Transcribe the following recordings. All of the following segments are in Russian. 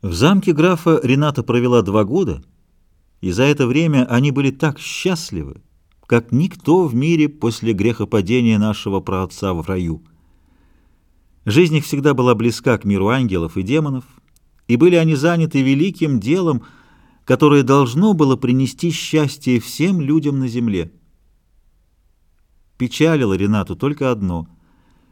В замке графа Рената провела два года, и за это время они были так счастливы, как никто в мире после грехопадения нашего праотца в раю. Жизнь их всегда была близка к миру ангелов и демонов, и были они заняты великим делом, которое должно было принести счастье всем людям на земле. Печалило Ренату только одно.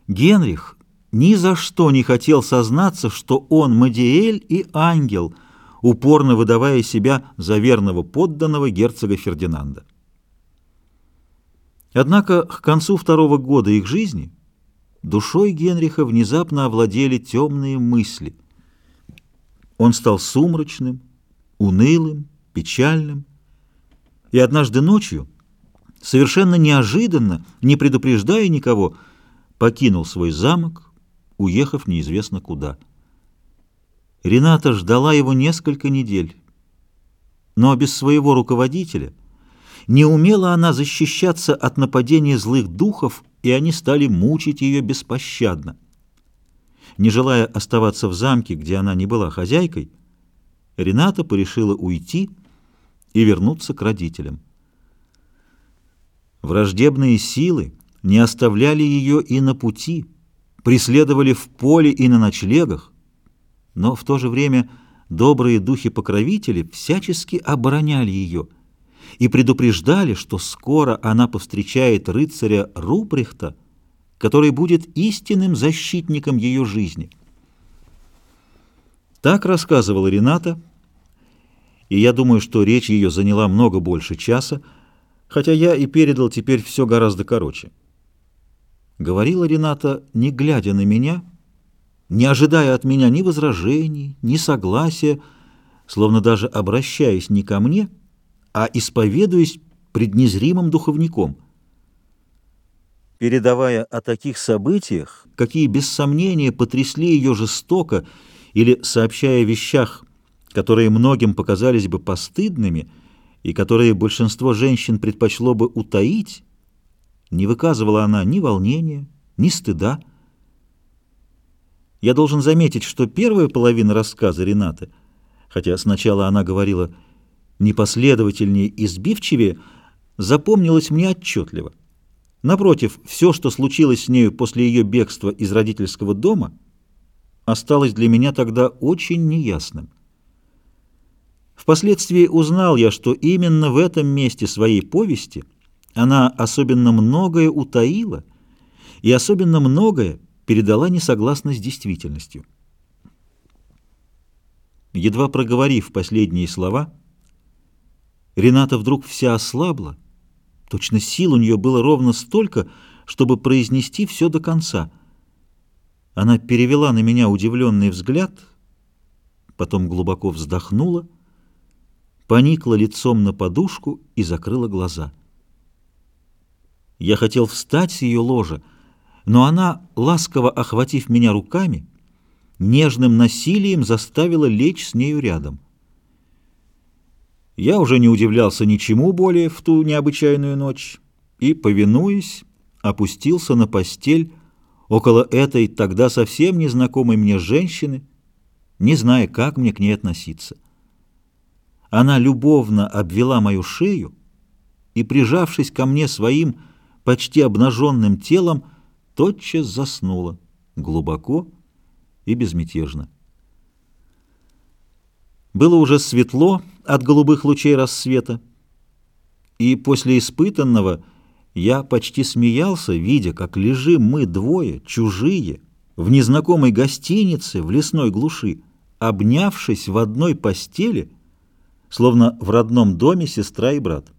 Генрих ни за что не хотел сознаться, что он Мадиэль и ангел, упорно выдавая себя за верного подданного герцога Фердинанда. Однако к концу второго года их жизни душой Генриха внезапно овладели темные мысли. Он стал сумрачным, унылым, печальным, и однажды ночью, совершенно неожиданно, не предупреждая никого, покинул свой замок, уехав неизвестно куда. Рената ждала его несколько недель, но без своего руководителя не умела она защищаться от нападения злых духов, и они стали мучить ее беспощадно. Не желая оставаться в замке, где она не была хозяйкой, Рената порешила уйти и вернуться к родителям. Враждебные силы не оставляли ее и на пути — преследовали в поле и на ночлегах, но в то же время добрые духи-покровители всячески обороняли ее и предупреждали, что скоро она повстречает рыцаря Руприхта, который будет истинным защитником ее жизни. Так рассказывала Рената, и я думаю, что речь ее заняла много больше часа, хотя я и передал теперь все гораздо короче. Говорила Рената, не глядя на меня, не ожидая от меня ни возражений, ни согласия, словно даже обращаясь не ко мне, а исповедуясь пред незримым духовником. Передавая о таких событиях, какие без сомнения потрясли ее жестоко, или сообщая о вещах, которые многим показались бы постыдными и которые большинство женщин предпочло бы утаить, не выказывала она ни волнения, ни стыда. Я должен заметить, что первая половина рассказа Ренаты, хотя сначала она говорила непоследовательнее и сбивчивее, запомнилась мне отчетливо. Напротив, все, что случилось с нею после ее бегства из родительского дома, осталось для меня тогда очень неясным. Впоследствии узнал я, что именно в этом месте своей повести – она особенно многое утаила и особенно многое передала несогласно с действительностью. Едва проговорив последние слова, Рената вдруг вся ослабла, точно сил у нее было ровно столько, чтобы произнести все до конца. Она перевела на меня удивленный взгляд, потом глубоко вздохнула, поникла лицом на подушку и закрыла глаза. Я хотел встать с ее ложа, но она, ласково охватив меня руками, нежным насилием заставила лечь с нею рядом. Я уже не удивлялся ничему более в ту необычайную ночь и, повинуясь, опустился на постель около этой тогда совсем незнакомой мне женщины, не зная, как мне к ней относиться. Она любовно обвела мою шею и, прижавшись ко мне своим, почти обнаженным телом, тотчас заснула, глубоко и безмятежно. Было уже светло от голубых лучей рассвета, и после испытанного я почти смеялся, видя, как лежим мы двое, чужие, в незнакомой гостинице в лесной глуши, обнявшись в одной постели, словно в родном доме сестра и брат.